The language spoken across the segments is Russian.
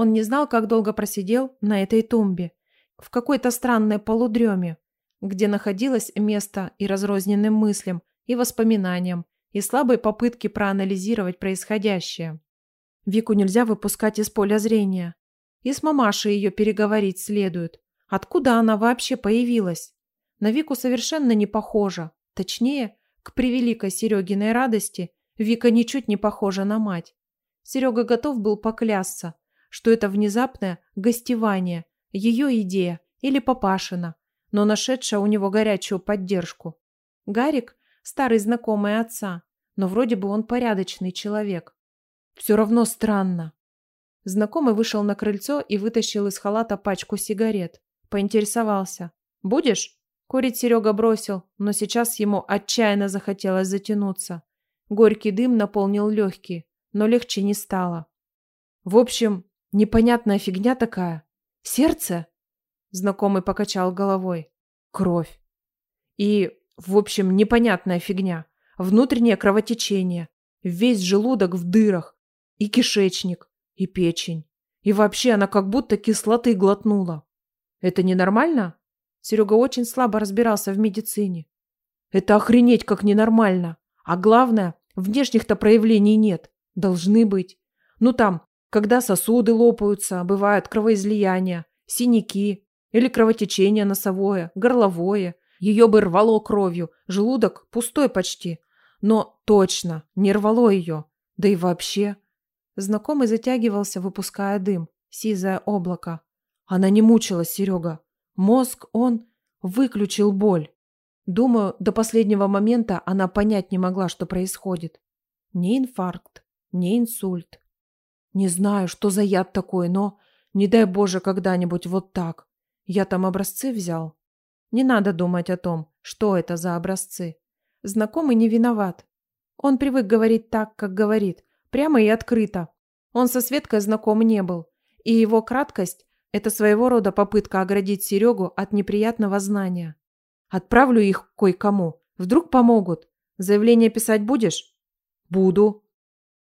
Он не знал, как долго просидел на этой тумбе, в какой-то странной полудреме, где находилось место и разрозненным мыслям, и воспоминаниям, и слабой попытке проанализировать происходящее. Вику нельзя выпускать из поля зрения. И с мамашей ее переговорить следует. Откуда она вообще появилась? На Вику совершенно не похожа. Точнее, к превеликой Серегиной радости, Вика ничуть не похожа на мать. Серега готов был поклясться, что это внезапное гостевание, ее идея или папашина, но нашедшая у него горячую поддержку. Гарик – старый знакомый отца, но вроде бы он порядочный человек. Все равно странно. Знакомый вышел на крыльцо и вытащил из халата пачку сигарет. Поинтересовался. «Будешь?» Курить Серега бросил, но сейчас ему отчаянно захотелось затянуться. Горький дым наполнил легкие, но легче не стало. «В общем, Непонятная фигня такая. Сердце? Знакомый покачал головой. Кровь. И, в общем, непонятная фигня. Внутреннее кровотечение. Весь желудок в дырах. И кишечник. И печень. И вообще она как будто кислоты глотнула. Это ненормально? Серега очень слабо разбирался в медицине. Это охренеть как ненормально. А главное, внешних-то проявлений нет. Должны быть. Ну там, когда сосуды лопаются, бывают кровоизлияния, синяки или кровотечение носовое, горловое. Ее бы рвало кровью, желудок пустой почти. Но точно, не рвало ее. Да и вообще. Знакомый затягивался, выпуская дым, сизое облако. Она не мучилась, Серега. Мозг, он выключил боль. Думаю, до последнего момента она понять не могла, что происходит. Не инфаркт, не инсульт, не знаю, что за яд такой, но... Не дай Боже, когда-нибудь вот так. Я там образцы взял. Не надо думать о том, что это за образцы. Знакомый не виноват. Он привык говорить так, как говорит, прямо и открыто. Он со Светкой знаком не был. И его краткость – это своего рода попытка оградить Серегу от неприятного знания. Отправлю их кое-кому. Вдруг помогут. Заявление писать будешь? Буду.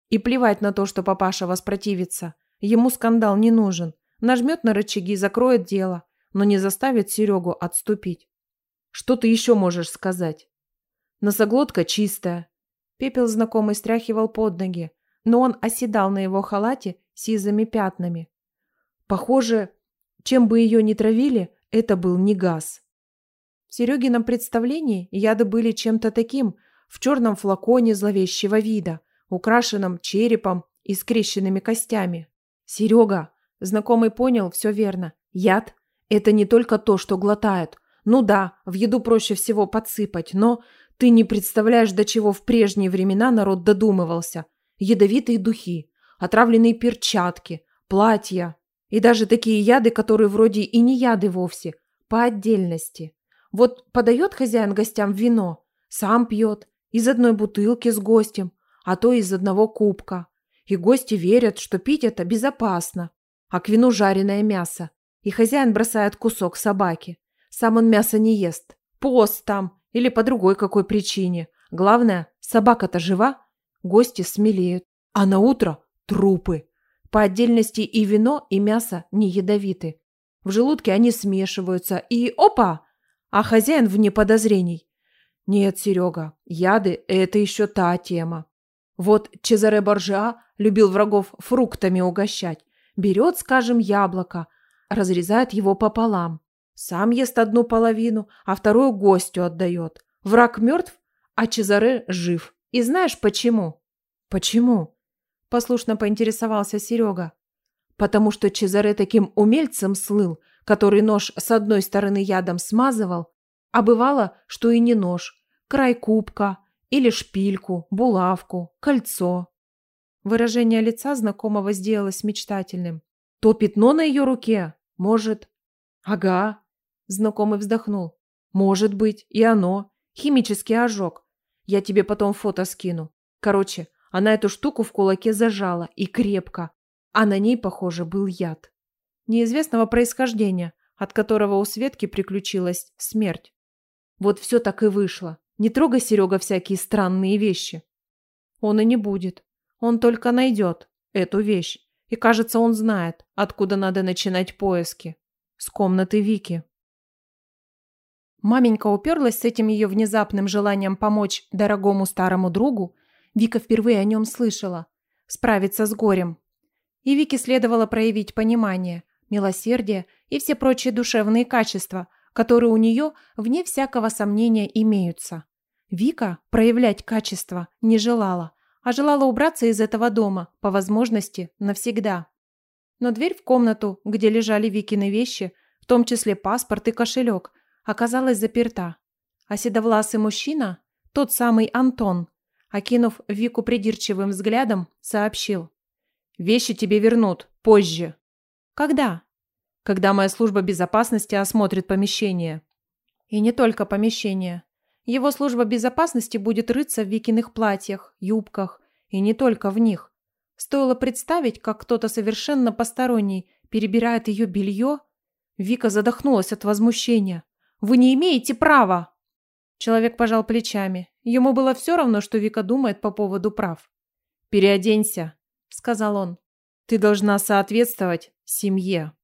И плевать на то, что папаша воспротивится. Ему скандал не нужен. Нажмет на рычаги, и закроет дело, но не заставит Серегу отступить. Что ты еще можешь сказать? Носоглотка чистая. Пепел знакомый стряхивал под ноги, но он оседал на его халате сизыми пятнами. Похоже, чем бы ее ни травили, это был не газ. В Серегином представлении яды были чем-то таким, в черном флаконе зловещего вида – украшенным черепом и скрещенными костями. «Серега!» Знакомый понял, все верно. Яд – это не только то, что глотают. Ну да, в еду проще всего подсыпать, но ты не представляешь, до чего в прежние времена народ додумывался. Ядовитые духи, отравленные перчатки, платья и даже такие яды, которые вроде и не яды вовсе, по отдельности. Вот подает хозяин гостям вино, сам пьет, из одной бутылки с гостем, а то из одного кубка. И гости верят, что пить это безопасно. А к вину жареное мясо. И хозяин бросает кусок собаки. Сам он мясо не ест. Пост там или по другой какой причине. Главное, собака-то жива. Гости смелеют. А на утро трупы. По отдельности и вино, и мясо не ядовиты. В желудке они смешиваются и опа! А хозяин вне подозрений. Нет, Серега, яды – это еще та тема. Вот Чезаре Боржа любил врагов фруктами угощать. Берет, скажем, яблоко, разрезает его пополам. Сам ест одну половину, а вторую гостю отдает. Враг мертв, а Чезаре жив. И знаешь почему? Почему? Послушно поинтересовался Серега. Потому что Чезаре таким умельцем слыл, который нож с одной стороны ядом смазывал, а бывало, что и не нож, край кубка – или шпильку, булавку, кольцо. Выражение лица знакомого сделалось мечтательным. То пятно на ее руке? Может. Ага. Знакомый вздохнул. Может быть, и оно. Химический ожог. Я тебе потом фото скину. Короче, она эту штуку в кулаке зажала и крепко. А на ней, похоже, был яд. Неизвестного происхождения, от которого у Светки приключилась смерть. Вот все так и вышло. Не трогай, Серега, всякие странные вещи. Он и не будет. Он только найдет эту вещь. И, кажется, он знает, откуда надо начинать поиски. С комнаты Вики. Маменька уперлась с этим ее внезапным желанием помочь дорогому старому другу. Вика впервые о нем слышала. Справиться с горем. И Вике следовало проявить понимание, милосердие и все прочие душевные качества, которые у нее, вне всякого сомнения, имеются. Вика проявлять качество не желала, а желала убраться из этого дома, по возможности, навсегда. Но дверь в комнату, где лежали Викины вещи, в том числе паспорт и кошелек, оказалась заперта. А седовласый мужчина, тот самый Антон, окинув Вику придирчивым взглядом, сообщил. «Вещи тебе вернут, позже». «Когда?» когда моя служба безопасности осмотрит помещение. И не только помещение. Его служба безопасности будет рыться в Викиных платьях, юбках, и не только в них. Стоило представить, как кто-то совершенно посторонний перебирает ее белье. Вика задохнулась от возмущения. «Вы не имеете права!» Человек пожал плечами. Ему было все равно, что Вика думает по поводу прав. «Переоденься», — сказал он. «Ты должна соответствовать семье».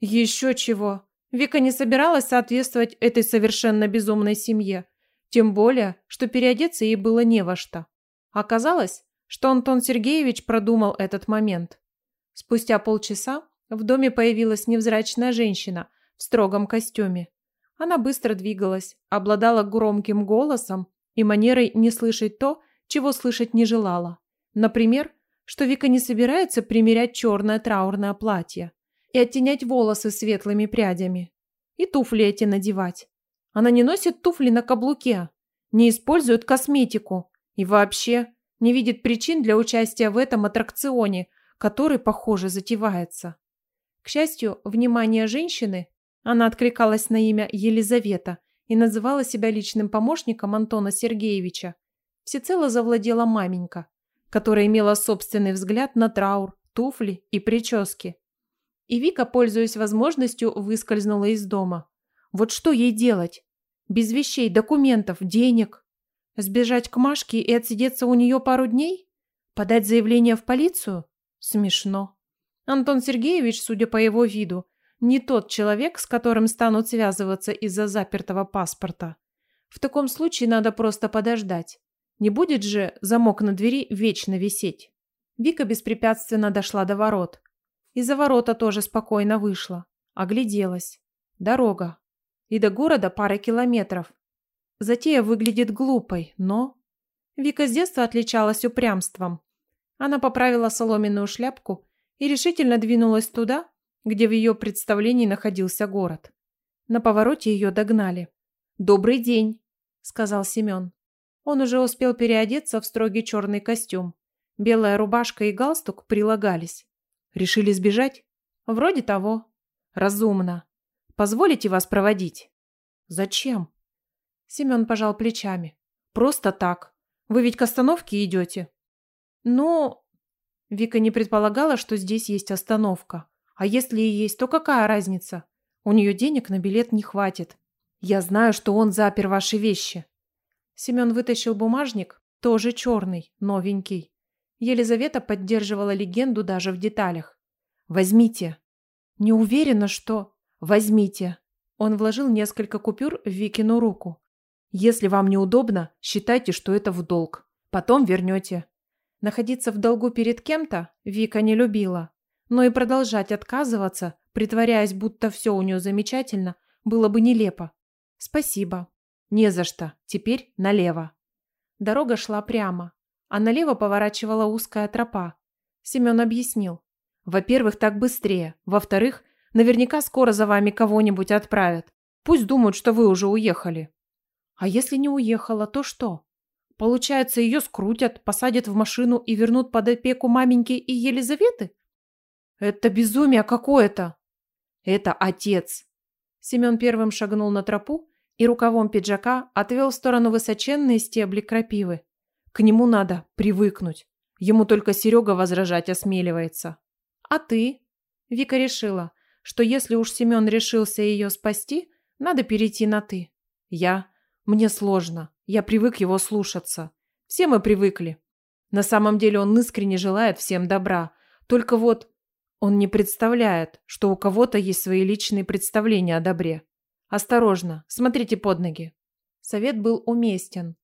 Еще чего. Вика не собиралась соответствовать этой совершенно безумной семье. Тем более, что переодеться ей было не во что. Оказалось, что Антон Сергеевич продумал этот момент. Спустя полчаса в доме появилась невзрачная женщина в строгом костюме. Она быстро двигалась, обладала громким голосом и манерой не слышать то, чего слышать не желала. Например, что Вика не собирается примерять черное траурное платье и оттенять волосы светлыми прядями. И туфли эти надевать. Она не носит туфли на каблуке, не использует косметику и вообще не видит причин для участия в этом аттракционе, который, похоже, затевается. К счастью, внимание женщины, она откликалась на имя Елизавета и называла себя личным помощником Антона Сергеевича, всецело завладела маменька, которая имела собственный взгляд на траур, туфли и прически. И Вика, пользуясь возможностью, выскользнула из дома. Вот что ей делать? Без вещей, документов, денег. Сбежать к Машке и отсидеться у нее пару дней? Подать заявление в полицию? Смешно. Антон Сергеевич, судя по его виду, не тот человек, с которым станут связываться из-за запертого паспорта. В таком случае надо просто подождать. Не будет же замок на двери вечно висеть. Вика беспрепятственно дошла до ворот. И за ворота тоже спокойно вышла. Огляделась. Дорога. И до города пара километров. Затея выглядит глупой, но... Вика с детства отличалась упрямством. Она поправила соломенную шляпку и решительно двинулась туда, где в ее представлении находился город. На повороте ее догнали. «Добрый день», – сказал Семен. Он уже успел переодеться в строгий черный костюм. Белая рубашка и галстук прилагались. Решили сбежать? Вроде того. Разумно. Позволите вас проводить? Зачем? Семен пожал плечами. Просто так. Вы ведь к остановке идете. Ну... Вика не предполагала, что здесь есть остановка. А если и есть, то какая разница? У нее денег на билет не хватит. Я знаю, что он запер ваши вещи. Семен вытащил бумажник, тоже черный, новенький. Елизавета поддерживала легенду даже в деталях. «Возьмите». «Не уверена, что...» «Возьмите». Он вложил несколько купюр в Викину руку. «Если вам неудобно, считайте, что это в долг. Потом вернете». Находиться в долгу перед кем-то Вика не любила. Но и продолжать отказываться, притворяясь, будто все у нее замечательно, было бы нелепо. «Спасибо». «Не за что. Теперь налево». Дорога шла прямо, а налево поворачивала узкая тропа. Семен объяснил. «Во-первых, так быстрее. Во-вторых, наверняка скоро за вами кого-нибудь отправят. Пусть думают, что вы уже уехали». «А если не уехала, то что?» «Получается, ее скрутят, посадят в машину и вернут под опеку маменьки и Елизаветы?» «Это безумие какое-то!» «Это отец!» Семен первым шагнул на тропу и рукавом пиджака отвел в сторону высоченные стебли крапивы. К нему надо привыкнуть. Ему только Серега возражать осмеливается. А ты? Вика решила, что если уж Семен решился ее спасти, надо перейти на «ты». Я? Мне сложно. Я привык его слушаться. Все мы привыкли. На самом деле он искренне желает всем добра. Только вот он не представляет, что у кого-то есть свои личные представления о добре. Осторожно, смотрите под ноги. Совет был уместен,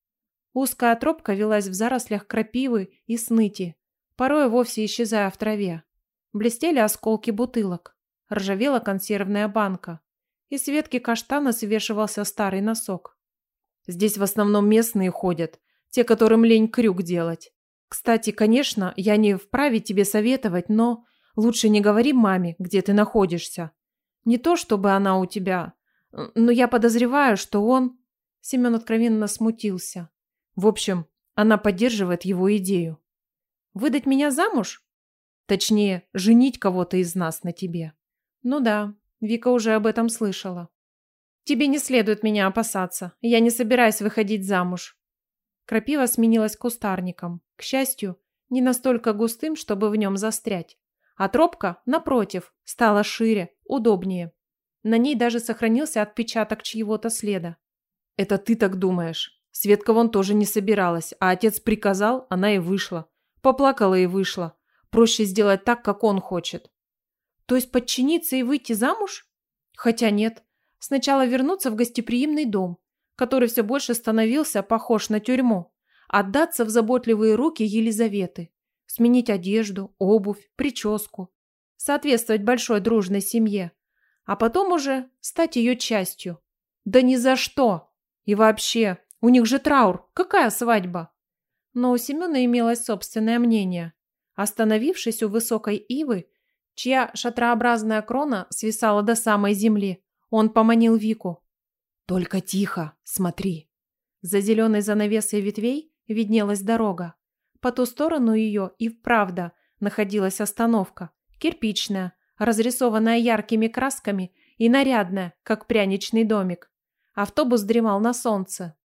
Узкая тропка велась в зарослях крапивы и сныти, порой вовсе исчезая в траве. Блестели осколки бутылок, ржавела консервная банка. и с ветки каштана свешивался старый носок. Здесь в основном местные ходят, те, которым лень крюк делать. Кстати, конечно, я не вправе тебе советовать, но лучше не говори маме, где ты находишься. Не то, чтобы она у тебя, но я подозреваю, что он...» Семен откровенно смутился. В общем, она поддерживает его идею. Выдать меня замуж? Точнее, женить кого-то из нас на тебе. Ну да, Вика уже об этом слышала. Тебе не следует меня опасаться. Я не собираюсь выходить замуж. Крапива сменилась кустарником. К счастью, не настолько густым, чтобы в нем застрять. А тропка, напротив, стала шире, удобнее. На ней даже сохранился отпечаток чьего-то следа. «Это ты так думаешь?» Светка вон тоже не собиралась, а отец приказал, она и вышла. Поплакала и вышла. Проще сделать так, как он хочет. То есть подчиниться и выйти замуж? Хотя нет. Сначала вернуться в гостеприимный дом, который все больше становился похож на тюрьму. Отдаться в заботливые руки Елизаветы. Сменить одежду, обувь, прическу. Соответствовать большой дружной семье. А потом уже стать ее частью. Да ни за что! И вообще, у них же траур. Какая свадьба? Но у Семена имелось собственное мнение. Остановившись у высокой ивы, чья шатрообразная крона свисала до самой земли, он поманил Вику. «Только тихо, смотри!» За зеленой занавесой ветвей виднелась дорога. По ту сторону ее и вправда находилась остановка, кирпичная, разрисованная яркими красками и нарядная, как пряничный домик. Автобус дремал на солнце,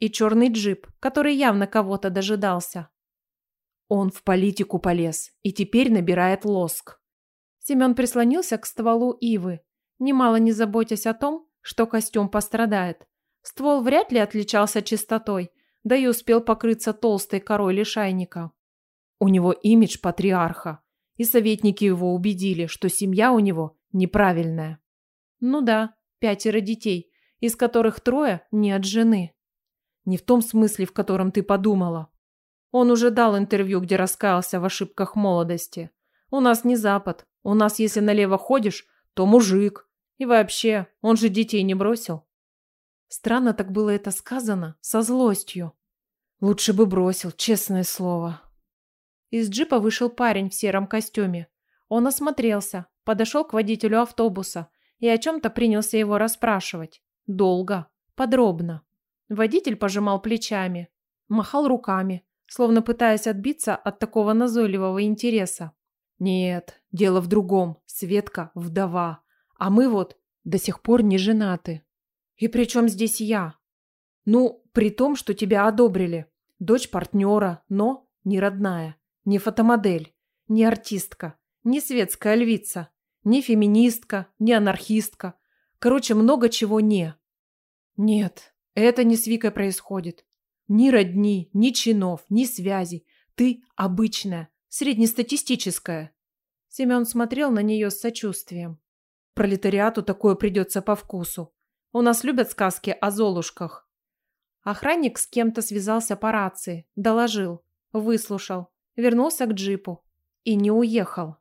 и черный джип, который явно кого-то дожидался. Он в политику полез и теперь набирает лоск. Семен прислонился к стволу ивы, немало не заботясь о том, что костюм пострадает. Ствол вряд ли отличался чистотой, да и успел покрыться толстой корой лишайника. У него имидж патриарха, и советники его убедили, что семья у него неправильная. Ну да, пятеро детей, из которых трое не от жены. Не в том смысле, в котором ты подумала. Он уже дал интервью, где раскаялся в ошибках молодости. У нас не Запад. У нас, если налево ходишь, то мужик. И вообще, он же детей не бросил. Странно так было это сказано, со злостью. Лучше бы бросил, честное слово. Из джипа вышел парень в сером костюме. Он осмотрелся, подошел к водителю автобуса и о чем-то принялся его расспрашивать. Долго, подробно. Водитель пожимал плечами, махал руками, словно пытаясь отбиться от такого назойливого интереса. «Нет, дело в другом. Светка – вдова. А мы вот до сих пор не женаты. И при чем здесь я? Ну, при том, что тебя одобрили. Дочь партнера, но не родная, не фотомодель, не артистка, не светская львица, не феминистка, не анархистка. Короче, много чего не. Нет, это не с Викой происходит. Ни родни, ни чинов, ни связи. Ты обычная, среднестатистическая. Семен смотрел на нее с сочувствием. Пролетариату такое придется по вкусу. У нас любят сказки о золушках. Охранник с кем-то связался по рации, доложил, выслушал, вернулся к джипу и не уехал.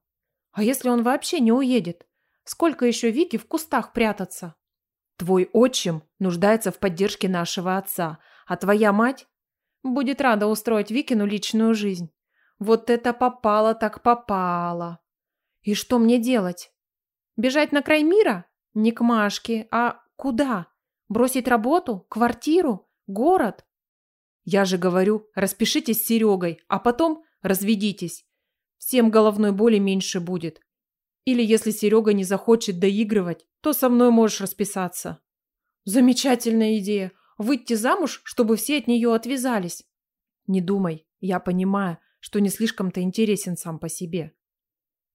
А если он вообще не уедет? Сколько еще Вики в кустах прятаться? Твой отчим нуждается в поддержке нашего отца, а твоя мать будет рада устроить Викину личную жизнь. Вот это попало так попало. И что мне делать? Бежать на край мира? Не к Машке, а куда? Бросить работу, квартиру, город? Я же говорю, распишитесь с Серегой, а потом разведитесь. Всем головной боли меньше будет. Или если Серега не захочет доигрывать, то со мной можешь расписаться. Замечательная идея. Выйти замуж, чтобы все от нее отвязались. Не думай, я понимаю, что не слишком-то интересен сам по себе.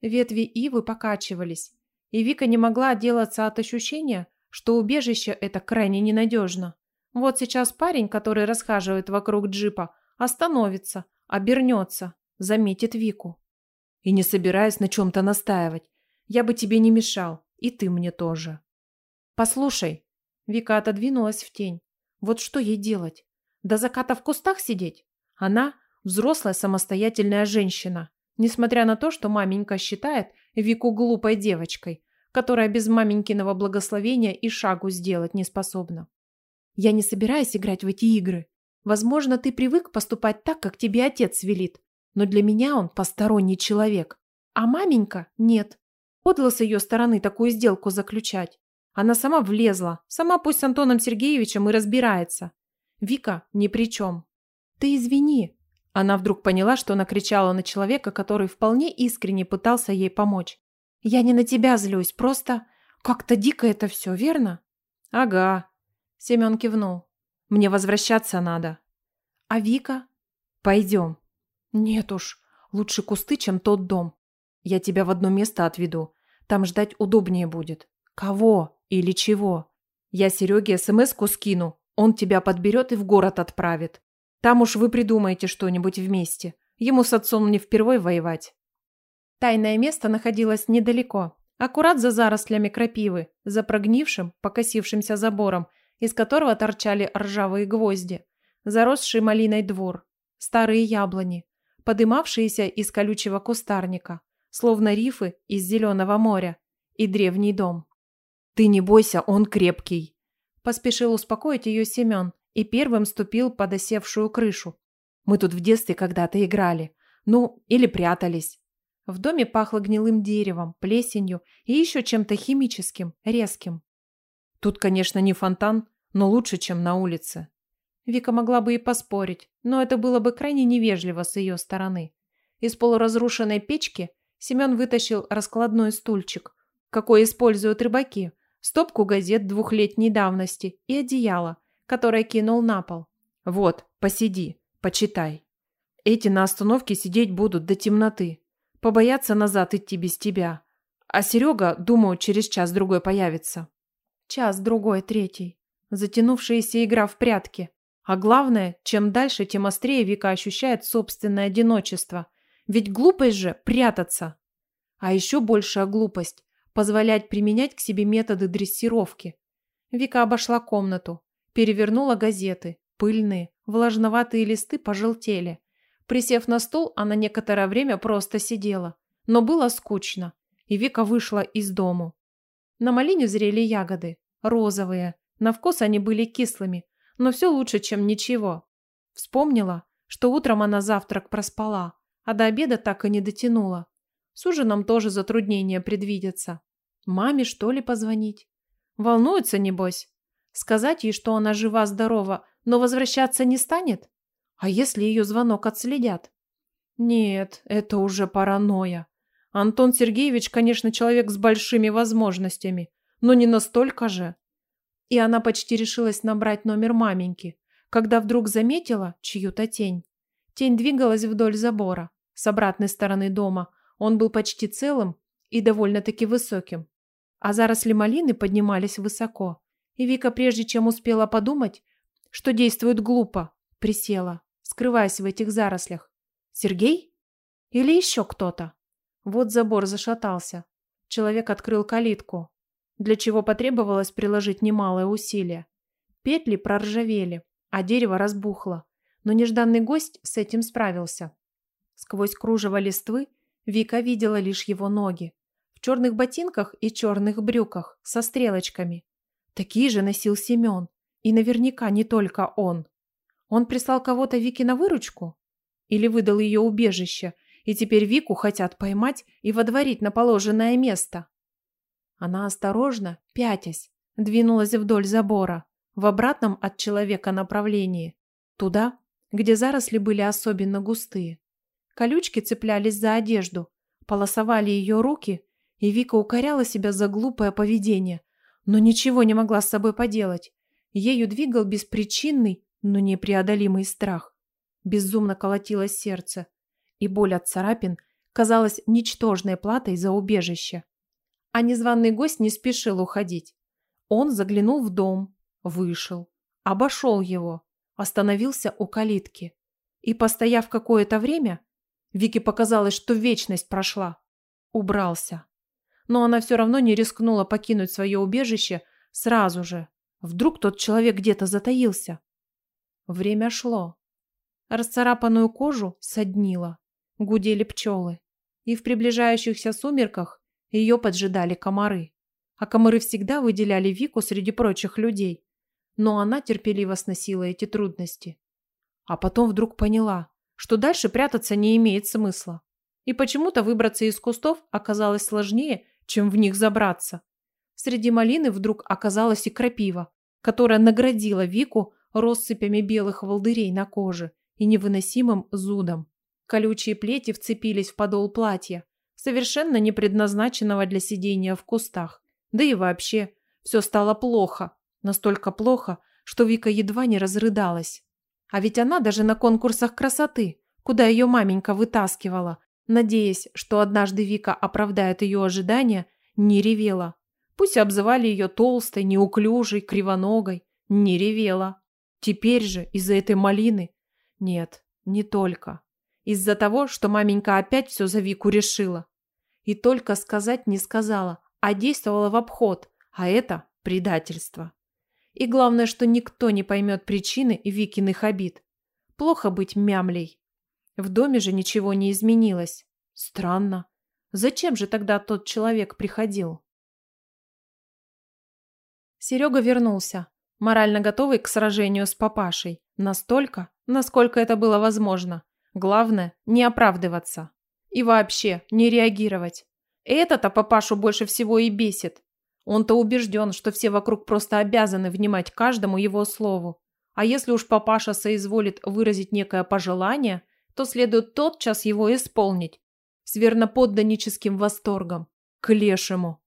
Ветви ивы покачивались, и Вика не могла отделаться от ощущения, что убежище это крайне ненадежно. Вот сейчас парень, который расхаживает вокруг джипа, остановится, обернется, заметит Вику. И не собираясь на чем-то настаивать. Я бы тебе не мешал, и ты мне тоже. Послушай, Вика отодвинулась в тень. Вот что ей делать? До заката в кустах сидеть? Она взрослая самостоятельная женщина. Несмотря на то, что маменька считает Вику глупой девочкой, которая без маменькиного благословения и шагу сделать не способна. Я не собираюсь играть в эти игры. Возможно, ты привык поступать так, как тебе отец велит, но для меня он посторонний человек. А маменька – нет подло с ее стороны такую сделку заключать. Она сама влезла, сама пусть с Антоном Сергеевичем и разбирается. Вика ни при чем. Ты извини. Она вдруг поняла, что накричала на человека, который вполне искренне пытался ей помочь. Я не на тебя злюсь, просто как-то дико это все, верно? Ага. Семен кивнул. Мне возвращаться надо. А Вика? Пойдем. Нет уж, лучше кусты, чем тот дом. Я тебя в одно место отведу. Там ждать удобнее будет. Кого или чего? Я Сереге смс-ку скину. Он тебя подберет и в город отправит. Там уж вы придумаете что-нибудь вместе. Ему с отцом не впервой воевать. Тайное место находилось недалеко, аккурат за зарослями крапивы, за прогнившим, покосившимся забором, из которого торчали ржавые гвозди, заросший малиной двор, старые яблони, подымавшиеся из колючего кустарника, словно рифы из Зеленого моря, и древний дом. «Ты не бойся, он крепкий!» Поспешил успокоить ее Семен и первым ступил под осевшую крышу. «Мы тут в детстве когда-то играли. Ну, или прятались». В доме пахло гнилым деревом, плесенью и еще чем-то химическим, резким. Тут, конечно, не фонтан, но лучше, чем на улице. Вика могла бы и поспорить, но это было бы крайне невежливо с ее стороны. Из полуразрушенной печки – Семён вытащил раскладной стульчик, какой используют рыбаки, стопку газет двухлетней давности и одеяло, которое кинул на пол. «Вот, посиди, почитай. Эти на остановке сидеть будут до темноты, побоятся назад идти без тебя. А Серега, думаю, через час-другой появится». «Час-другой, третий. Затянувшаяся игра в прятки. А главное, чем дальше, тем острее Вика ощущает собственное одиночество – ведь глупость же прятаться. А еще большая глупость – позволять применять к себе методы дрессировки. Вика обошла комнату, перевернула газеты, пыльные, влажноватые листы пожелтели. Присев на стул, она некоторое время просто сидела. Но было скучно, и Вика вышла из дому. На малине зрели ягоды, розовые. На вкус они были кислыми, но все лучше, чем ничего. Вспомнила, что утром она завтрак проспала, а до обеда так и не дотянула. С ужином тоже затруднения предвидятся. Маме, что ли, позвонить? Волнуется, небось. Сказать ей, что она жива-здорова, но возвращаться не станет? А если ее звонок отследят? Нет, это уже паранойя. Антон Сергеевич, конечно, человек с большими возможностями, но не настолько же. И она почти решилась набрать номер маменьки, когда вдруг заметила чью-то тень. Тень двигалась вдоль забора с обратной стороны дома. Он был почти целым и довольно-таки высоким. А заросли малины поднимались высоко. И Вика, прежде чем успела подумать, что действует глупо, присела, скрываясь в этих зарослях. Сергей? Или еще кто-то? Вот забор зашатался. Человек открыл калитку, для чего потребовалось приложить немалое усилие. Петли проржавели, а дерево разбухло. Но нежданный гость с этим справился. Сквозь кружево листвы Вика видела лишь его ноги. В черных ботинках и черных брюках, со стрелочками. Такие же носил Семен. И наверняка не только он. Он прислал кого-то Вике на выручку? Или выдал ее убежище, и теперь Вику хотят поймать и водворить на положенное место? Она осторожно, пятясь, двинулась вдоль забора, в обратном от человека направлении, туда, где заросли были особенно густые. Колючки цеплялись за одежду, полосовали ее руки, и Вика укоряла себя за глупое поведение, но ничего не могла с собой поделать. Ею двигал беспричинный, но непреодолимый страх. Безумно колотилось сердце, и боль от царапин казалась ничтожной платой за убежище. А незваный гость не спешил уходить. Он заглянул в дом, вышел, обошел его, остановился у калитки и, постояв какое-то время, Вике показалось, что вечность прошла. Убрался. Но она все равно не рискнула покинуть свое убежище сразу же. Вдруг тот человек где-то затаился. Время шло. Расцарапанную кожу соднило. Гудели пчелы. И в приближающихся сумерках ее поджидали комары. А комары всегда выделяли Вику среди прочих людей. Но она терпеливо сносила эти трудности. А потом вдруг поняла – что дальше прятаться не имеет смысла. И почему-то выбраться из кустов оказалось сложнее, чем в них забраться. Среди малины вдруг оказалась и крапива, которая наградила Вику россыпями белых волдырей на коже и невыносимым зудом. Колючие плети вцепились в подол платья, совершенно не предназначенного для сидения в кустах. Да и вообще, все стало плохо. Настолько плохо, что Вика едва не разрыдалась. А ведь она даже на конкурсах красоты, куда ее маменька вытаскивала, надеясь, что однажды Вика оправдает ее ожидания, не ревела. Пусть обзывали ее толстой, неуклюжей, кривоногой, не ревела. Теперь же из-за этой малины... Нет, не только. Из-за того, что маменька опять все за Вику решила. И только сказать не сказала, а действовала в обход, а это предательство. И главное, что никто не поймет причины Викиных обид. Плохо быть мямлей. В доме же ничего не изменилось. Странно. Зачем же тогда тот человек приходил? Серега вернулся, морально готовый к сражению с папашей. Настолько, насколько это было возможно. Главное, не оправдываться. И вообще, не реагировать. Этот-то папашу больше всего и бесит. Он-то убежден, что все вокруг просто обязаны внимать каждому его слову. А если уж папаша соизволит выразить некое пожелание, то следует тотчас его исполнить. С верноподданическим восторгом. К лешему.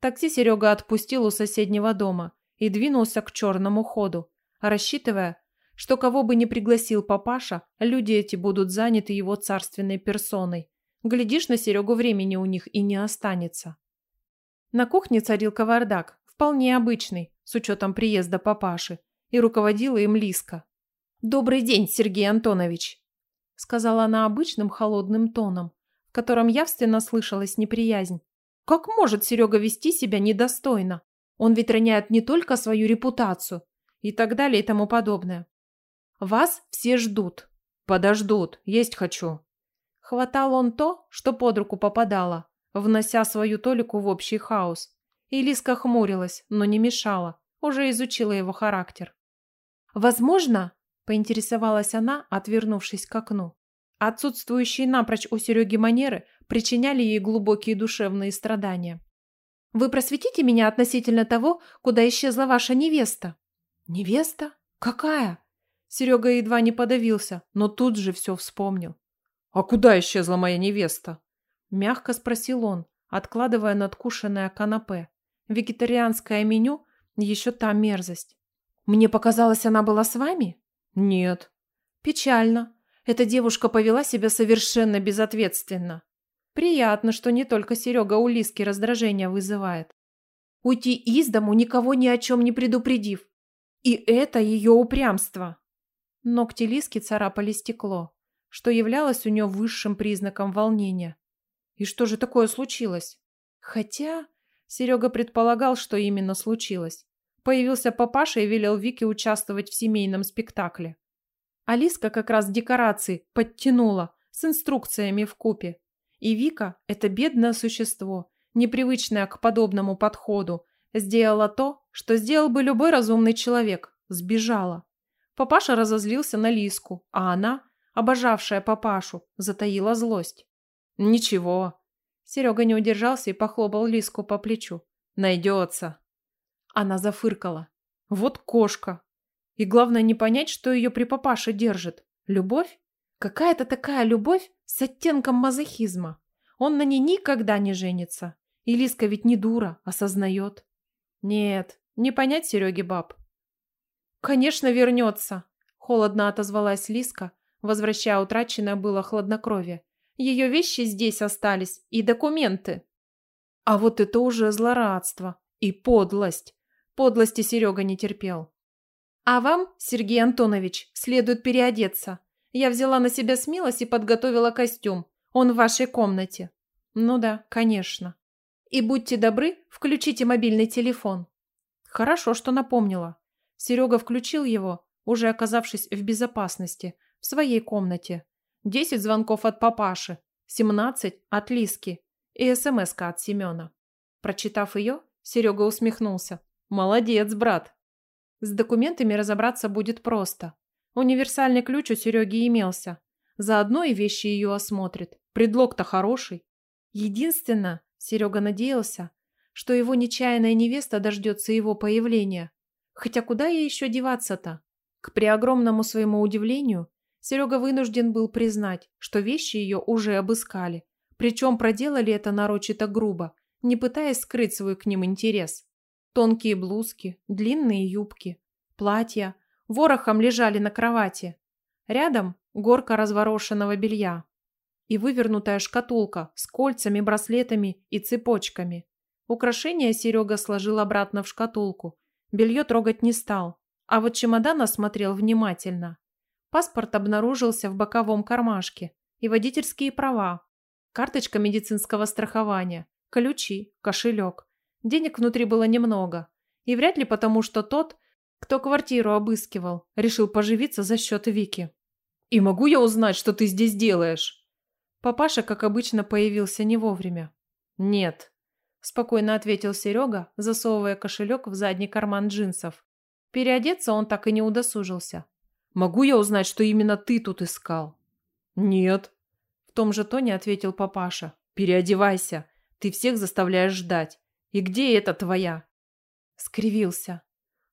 Такси Серега отпустил у соседнего дома и двинулся к черному ходу, рассчитывая, что кого бы ни пригласил папаша, люди эти будут заняты его царственной персоной. Глядишь, на Серегу времени у них и не останется. На кухне царил кавардак, вполне обычный, с учетом приезда папаши, и руководила им Лиска. «Добрый день, Сергей Антонович!» сказала она обычным холодным тоном, в котором явственно слышалась неприязнь. «Как может Серега вести себя недостойно? Он ведь роняет не только свою репутацию и так далее и тому подобное. Вас все ждут». «Подождут, есть хочу». Хватал он то, что под руку попадало, внося свою толику в общий хаос. И хмурилась, но не мешала, уже изучила его характер. «Возможно?» – поинтересовалась она, отвернувшись к окну. Отсутствующие напрочь у Сереги манеры причиняли ей глубокие душевные страдания. «Вы просветите меня относительно того, куда исчезла ваша невеста?» «Невеста? Какая?» Серега едва не подавился, но тут же все вспомнил. «А куда исчезла моя невеста?» — мягко спросил он, откладывая надкушенное канапе. «Вегетарианское меню — еще та мерзость». «Мне показалось, она была с вами?» «Нет». «Печально. Эта девушка повела себя совершенно безответственно. Приятно, что не только Серега у Лиски раздражение вызывает. Уйти из дому, никого ни о чем не предупредив. И это ее упрямство». Ногти Лиски царапали стекло, что являлось у нее высшим признаком волнения. И что же такое случилось? Хотя Серега предполагал, что именно случилось. Появился папаша и велел Вике участвовать в семейном спектакле. Алиска как раз декорации подтянула с инструкциями в купе. И Вика, это бедное существо, непривычное к подобному подходу, сделала то, что сделал бы любой разумный человек, сбежала. Папаша разозлился на Лиску, а она, обожавшая папашу, затаила злость. «Ничего». Серега не удержался и похлопал Лиску по плечу. «Найдется». Она зафыркала. «Вот кошка». И главное не понять, что ее при папаше держит. Любовь? Какая-то такая любовь с оттенком мазохизма. Он на ней никогда не женится. И Лиска ведь не дура, осознает. Нет, не понять Сереге баб. «Конечно, вернется», – холодно отозвалась Лиска, возвращая утраченное было хладнокровие. Ее вещи здесь остались и документы. А вот это уже злорадство и подлость. Подлости Серега не терпел. А вам, Сергей Антонович, следует переодеться. Я взяла на себя смелость и подготовила костюм. Он в вашей комнате. Ну да, конечно. И будьте добры, включите мобильный телефон. Хорошо, что напомнила. Серега включил его, уже оказавшись в безопасности, в своей комнате, 10 звонков от папаши, 17 от Лиски и СМСка от Семена. Прочитав ее, Серега усмехнулся. «Молодец, брат!» С документами разобраться будет просто. Универсальный ключ у Сереги имелся. Заодно и вещи ее осмотрит. Предлог-то хороший. Единственно, Серега надеялся, что его нечаянная невеста дождется его появления. Хотя куда ей еще деваться-то? К преогромному своему удивлению, Серега вынужден был признать, что вещи ее уже обыскали, причем проделали это нарочито грубо, не пытаясь скрыть свой к ним интерес. Тонкие блузки, длинные юбки, платья ворохом лежали на кровати. Рядом горка разворошенного белья и вывернутая шкатулка с кольцами, браслетами и цепочками. Украшения Серега сложил обратно в шкатулку. Белье трогать не стал, а вот чемодан осмотрел внимательно. Паспорт обнаружился в боковом кармашке и водительские права, карточка медицинского страхования, ключи, кошелек. Денег внутри было немного. И вряд ли потому, что тот, кто квартиру обыскивал, решил поживиться за счет Вики. «И могу я узнать, что ты здесь делаешь?» Папаша, как обычно, появился не вовремя. «Нет», – спокойно ответил Серега, засовывая кошелек в задний карман джинсов. Переодеться он так и не удосужился. Могу я узнать, что именно ты тут искал? Нет. В том же тоне ответил папаша. Переодевайся. Ты всех заставляешь ждать. И где это твоя? Скривился.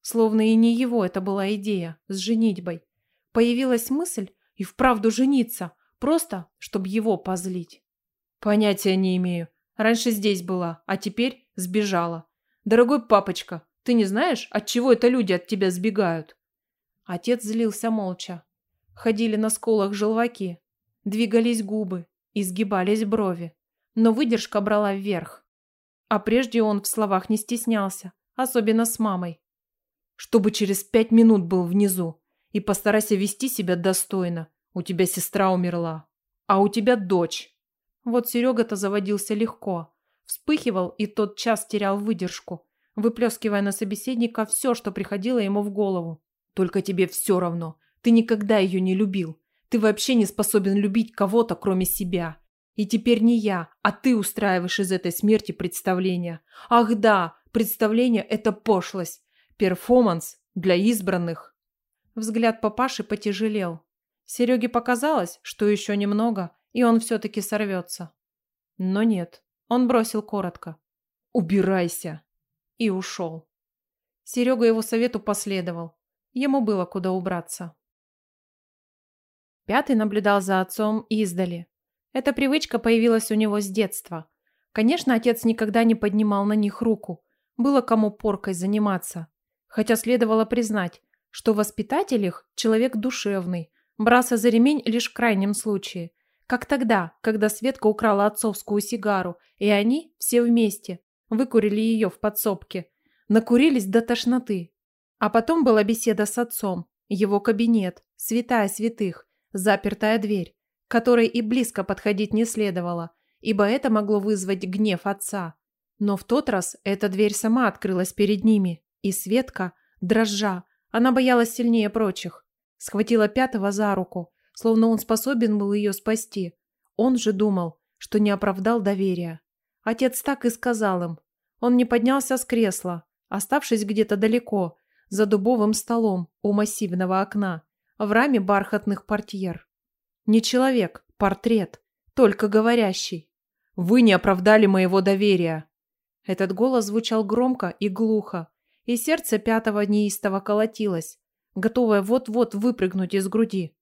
Словно и не его это была идея с женитьбой. Появилась мысль и вправду жениться, просто чтобы его позлить. Понятия не имею. Раньше здесь была, а теперь сбежала. Дорогой папочка, ты не знаешь, от чего это люди от тебя сбегают? Отец злился молча. Ходили на сколах желваки, двигались губы, изгибались брови, но выдержка брала вверх. А прежде он в словах не стеснялся, особенно с мамой. «Чтобы через пять минут был внизу, и постарайся вести себя достойно. У тебя сестра умерла, а у тебя дочь». Вот Серега-то заводился легко, вспыхивал и тот час терял выдержку, выплескивая на собеседника все, что приходило ему в голову. Только тебе все равно. Ты никогда ее не любил. Ты вообще не способен любить кого-то, кроме себя. И теперь не я, а ты устраиваешь из этой смерти представления. Ах да, представление – это пошлость. Перформанс для избранных. Взгляд папаши потяжелел. Сереге показалось, что еще немного, и он все-таки сорвется. Но нет, он бросил коротко. «Убирайся!» И ушел. Серега его совету последовал. Ему было куда убраться. Пятый наблюдал за отцом издали. Эта привычка появилась у него с детства. Конечно, отец никогда не поднимал на них руку. Было кому поркой заниматься. Хотя следовало признать, что воспитатель их – человек душевный, брался за ремень лишь в крайнем случае. Как тогда, когда Светка украла отцовскую сигару, и они, все вместе, выкурили ее в подсобке. Накурились до тошноты а потом была беседа с отцом, его кабинет, святая святых, запертая дверь, которой и близко подходить не следовало, ибо это могло вызвать гнев отца. Но в тот раз эта дверь сама открылась перед ними, и Светка, дрожа, она боялась сильнее прочих, схватила пятого за руку, словно он способен был ее спасти. Он же думал, что не оправдал доверия. Отец так и сказал им. Он не поднялся с кресла, оставшись где-то далеко, за дубовым столом у массивного окна, в раме бархатных портьер. Не человек, портрет, только говорящий. «Вы не оправдали моего доверия!» Этот голос звучал громко и глухо, и сердце пятого неистово колотилось, готовое вот-вот выпрыгнуть из груди.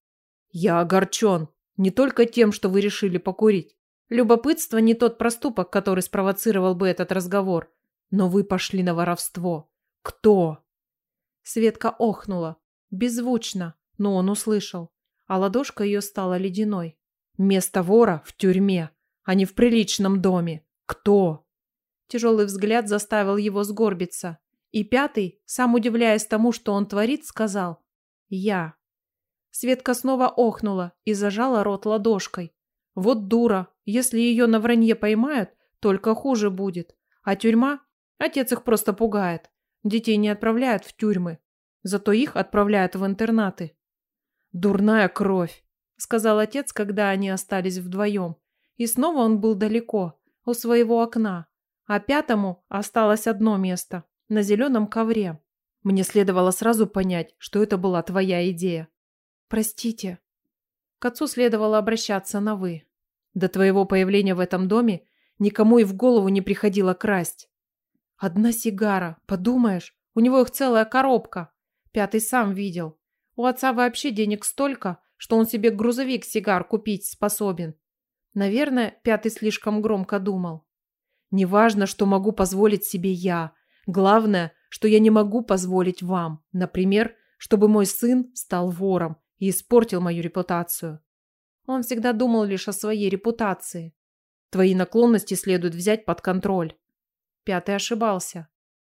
«Я огорчен, не только тем, что вы решили покурить. Любопытство не тот проступок, который спровоцировал бы этот разговор, но вы пошли на воровство. Кто?» Светка охнула. Беззвучно, но он услышал. А ладошка ее стала ледяной. Место вора в тюрьме, а не в приличном доме. Кто? Тяжелый взгляд заставил его сгорбиться. И пятый, сам удивляясь тому, что он творит, сказал «Я». Светка снова охнула и зажала рот ладошкой. Вот дура, если ее на вранье поймают, только хуже будет. А тюрьма? Отец их просто пугает. Детей не отправляют в тюрьмы, зато их отправляют в интернаты. «Дурная кровь», — сказал отец, когда они остались вдвоем. И снова он был далеко, у своего окна, а пятому осталось одно место, на зеленом ковре. Мне следовало сразу понять, что это была твоя идея. «Простите». К отцу следовало обращаться на «вы». До твоего появления в этом доме никому и в голову не приходило красть. Одна сигара, подумаешь, у него их целая коробка. Пятый сам видел. У отца вообще денег столько, что он себе грузовик сигар купить способен. Наверное, пятый слишком громко думал. Неважно, что могу позволить себе я. Главное, что я не могу позволить вам. Например, чтобы мой сын стал вором и испортил мою репутацию. Он всегда думал лишь о своей репутации. Твои наклонности следует взять под контроль. Пятый ошибался.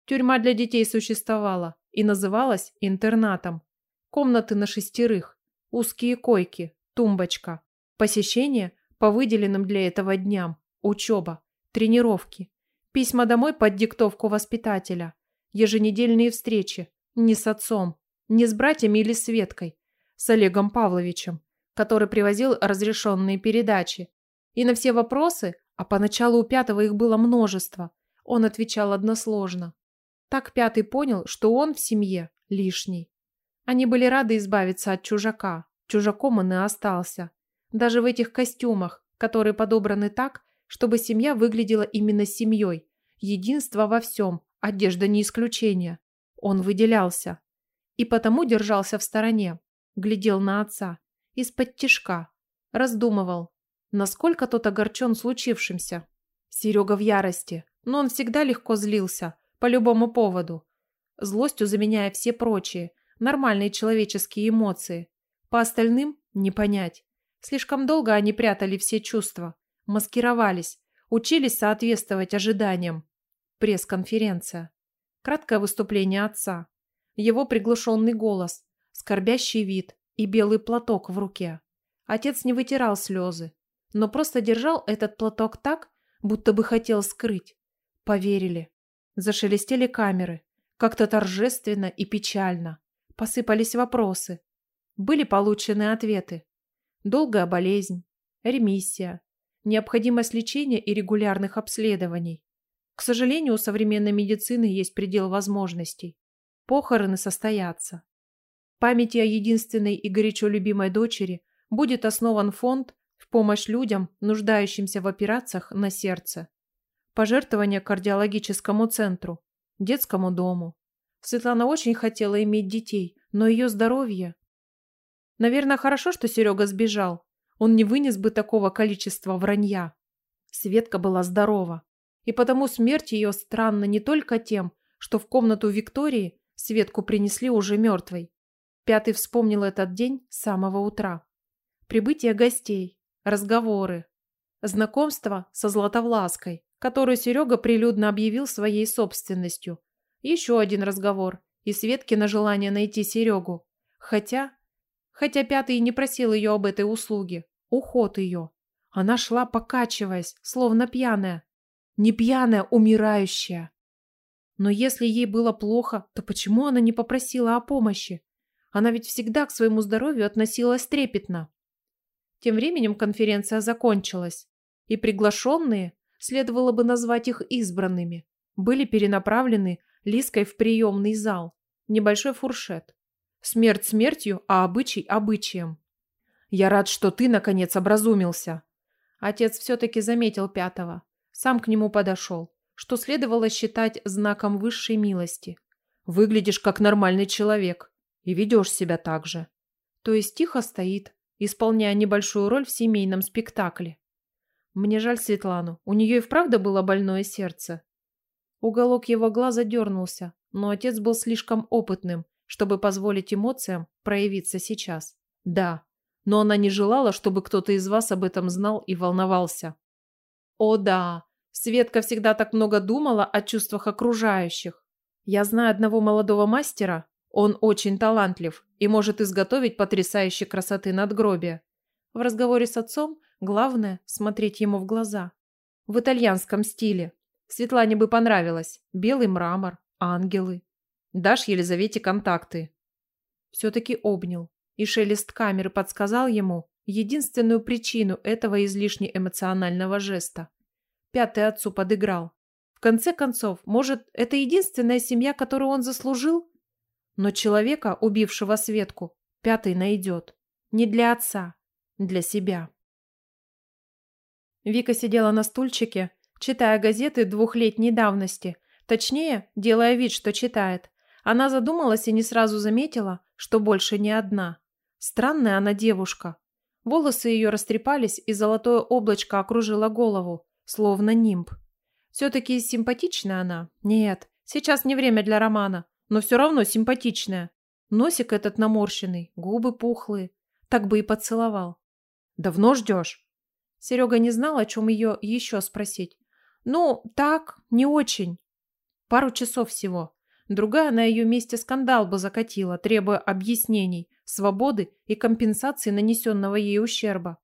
Тюрьма для детей существовала и называлась интернатом. Комнаты на шестерых, узкие койки, тумбочка, посещение по выделенным для этого дням, учеба, тренировки, письма домой под диктовку воспитателя, еженедельные встречи, не с отцом, не с братьями или Светкой, с Олегом Павловичем, который привозил разрешенные передачи. И на все вопросы, а поначалу у пятого их было множество, он отвечал односложно. Так Пятый понял, что он в семье лишний. Они были рады избавиться от чужака. Чужаком он и остался. Даже в этих костюмах, которые подобраны так, чтобы семья выглядела именно семьей. Единство во всем, одежда не исключение. Он выделялся. И потому держался в стороне. Глядел на отца. Из-под тишка. Раздумывал, насколько тот огорчен случившимся. Серега в ярости но он всегда легко злился, по любому поводу, злостью заменяя все прочие, нормальные человеческие эмоции. По остальным не понять. Слишком долго они прятали все чувства, маскировались, учились соответствовать ожиданиям. Пресс-конференция. Краткое выступление отца. Его приглушенный голос, скорбящий вид и белый платок в руке. Отец не вытирал слезы, но просто держал этот платок так, будто бы хотел скрыть. Поверили. Зашелестели камеры. Как-то торжественно и печально. Посыпались вопросы. Были получены ответы. Долгая болезнь, ремиссия, необходимость лечения и регулярных обследований. К сожалению, у современной медицины есть предел возможностей. Похороны состоятся. В памяти о единственной и горячо любимой дочери будет основан фонд в помощь людям, нуждающимся в операциях на сердце пожертвования кардиологическому центру, детскому дому. Светлана очень хотела иметь детей, но ее здоровье... Наверное, хорошо, что Серега сбежал. Он не вынес бы такого количества вранья. Светка была здорова. И потому смерть ее странна не только тем, что в комнату Виктории Светку принесли уже мертвой. Пятый вспомнил этот день с самого утра. Прибытие гостей, разговоры, знакомство со Златовлаской, которую Серега прилюдно объявил своей собственностью. Еще один разговор. И Светки на желание найти Серегу. Хотя... Хотя Пятый не просил ее об этой услуге. Уход ее. Она шла, покачиваясь, словно пьяная. Не пьяная, умирающая. Но если ей было плохо, то почему она не попросила о помощи? Она ведь всегда к своему здоровью относилась трепетно. Тем временем конференция закончилась, и приглашенные, следовало бы назвать их избранными, были перенаправлены Лиской в приемный зал, небольшой фуршет. Смерть смертью, а обычай обычаем. «Я рад, что ты, наконец, образумился!» Отец все-таки заметил пятого. Сам к нему подошел, что следовало считать знаком высшей милости. «Выглядишь как нормальный человек и ведешь себя так же». То есть тихо стоит, исполняя небольшую роль в семейном спектакле. Мне жаль Светлану. У нее и вправду было больное сердце. Уголок его глаза дернулся, но отец был слишком опытным, чтобы позволить эмоциям проявиться сейчас. Да, но она не желала, чтобы кто-то из вас об этом знал и волновался. О да, Светка всегда так много думала о чувствах окружающих. Я знаю одного молодого мастера, он очень талантлив и может изготовить потрясающей красоты надгробие. В разговоре с отцом Главное – смотреть ему в глаза. В итальянском стиле. Светлане бы понравилось. Белый мрамор, ангелы. Дашь Елизавете контакты. Все-таки обнял. И шелест камеры подсказал ему единственную причину этого излишне эмоционального жеста. Пятый отцу подыграл. В конце концов, может, это единственная семья, которую он заслужил? Но человека, убившего Светку, пятый найдет. Не для отца, для себя. Вика сидела на стульчике, читая газеты двухлетней давности, точнее, делая вид, что читает. Она задумалась и не сразу заметила, что больше не одна. Странная она девушка. Волосы ее растрепались, и золотое облачко окружило голову, словно нимб. Все-таки симпатичная она? Нет, сейчас не время для романа, но все равно симпатичная. Носик этот наморщенный, губы пухлые. Так бы и поцеловал. «Давно ждешь?» Серега не знал, о чем ее еще спросить. Ну, так, не очень. Пару часов всего. Другая на ее месте скандал бы закатила, требуя объяснений, свободы и компенсации нанесенного ей ущерба.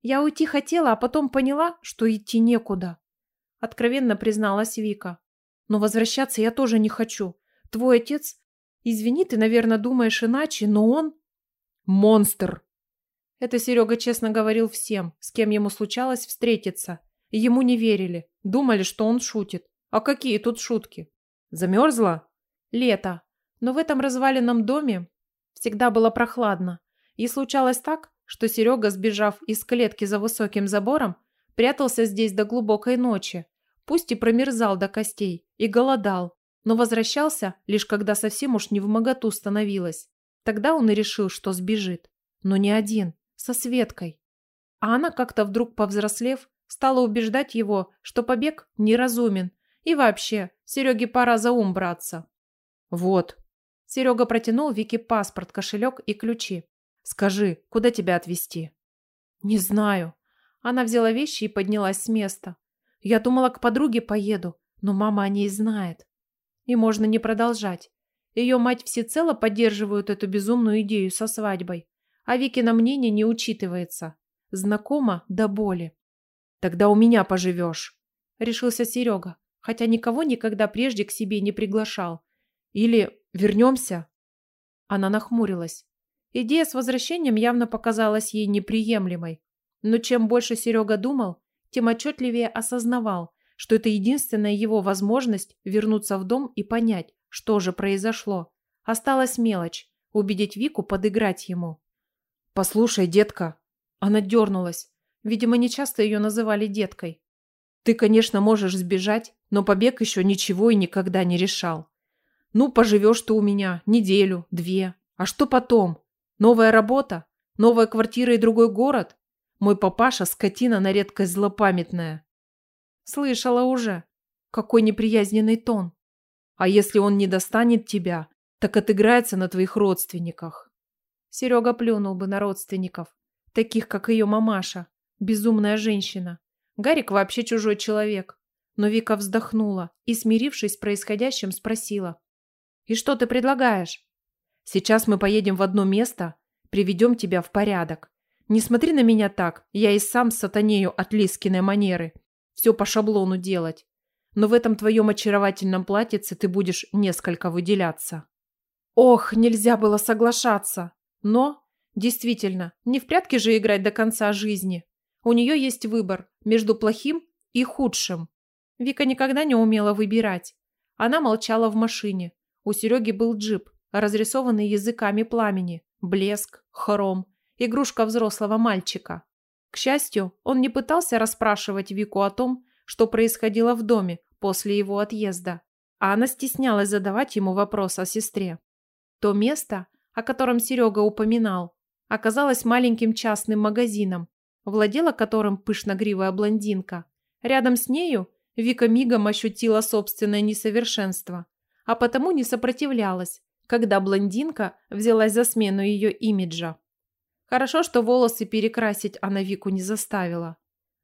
Я уйти хотела, а потом поняла, что идти некуда. Откровенно призналась Вика. Но возвращаться я тоже не хочу. Твой отец... Извини, ты, наверное, думаешь иначе, но он... Монстр! Это Серега честно говорил всем, с кем ему случалось встретиться. Ему не верили, думали, что он шутит. А какие тут шутки? Замерзла? Лето. Но в этом разваленном доме всегда было прохладно. И случалось так, что Серега, сбежав из клетки за высоким забором, прятался здесь до глубокой ночи. Пусть и промерзал до костей и голодал, но возвращался, лишь когда совсем уж не в моготу становилось. Тогда он и решил, что сбежит. Но не один со Светкой. А она как-то вдруг повзрослев, стала убеждать его, что побег неразумен. И вообще, Сереге пора за ум браться. Вот. Серега протянул Вике паспорт, кошелек и ключи. Скажи, куда тебя отвезти? Не знаю. Она взяла вещи и поднялась с места. Я думала, к подруге поеду, но мама о ней знает. И можно не продолжать. Ее мать всецело поддерживает эту безумную идею со свадьбой а Викино мнение не учитывается. Знакомо до боли. Тогда у меня поживешь, решился Серега, хотя никого никогда прежде к себе не приглашал. Или вернемся? Она нахмурилась. Идея с возвращением явно показалась ей неприемлемой. Но чем больше Серега думал, тем отчетливее осознавал, что это единственная его возможность вернуться в дом и понять, что же произошло. Осталась мелочь – убедить Вику подыграть ему. «Послушай, детка!» Она дернулась. Видимо, нечасто ее называли деткой. «Ты, конечно, можешь сбежать, но побег еще ничего и никогда не решал. Ну, поживешь ты у меня неделю, две. А что потом? Новая работа? Новая квартира и другой город? Мой папаша – скотина на редкость злопамятная». «Слышала уже. Какой неприязненный тон. А если он не достанет тебя, так отыграется на твоих родственниках. Серега плюнул бы на родственников, таких, как ее мамаша, безумная женщина. Гарик вообще чужой человек. Но Вика вздохнула и, смирившись с происходящим, спросила. «И что ты предлагаешь?» «Сейчас мы поедем в одно место, приведем тебя в порядок. Не смотри на меня так, я и сам сатанею от Лискиной манеры. Все по шаблону делать. Но в этом твоем очаровательном платьице ты будешь несколько выделяться». Ох, нельзя было соглашаться. Но, действительно, не в прятки же играть до конца жизни. У нее есть выбор между плохим и худшим. Вика никогда не умела выбирать. Она молчала в машине. У Сереги был джип, разрисованный языками пламени, блеск, хром, игрушка взрослого мальчика. К счастью, он не пытался расспрашивать Вику о том, что происходило в доме после его отъезда, а она стеснялась задавать ему вопрос о сестре. То место, о котором Серега упоминал, оказалась маленьким частным магазином, владела которым пышногривая блондинка. Рядом с нею Вика мигом ощутила собственное несовершенство, а потому не сопротивлялась, когда блондинка взялась за смену ее имиджа. Хорошо, что волосы перекрасить она Вику не заставила.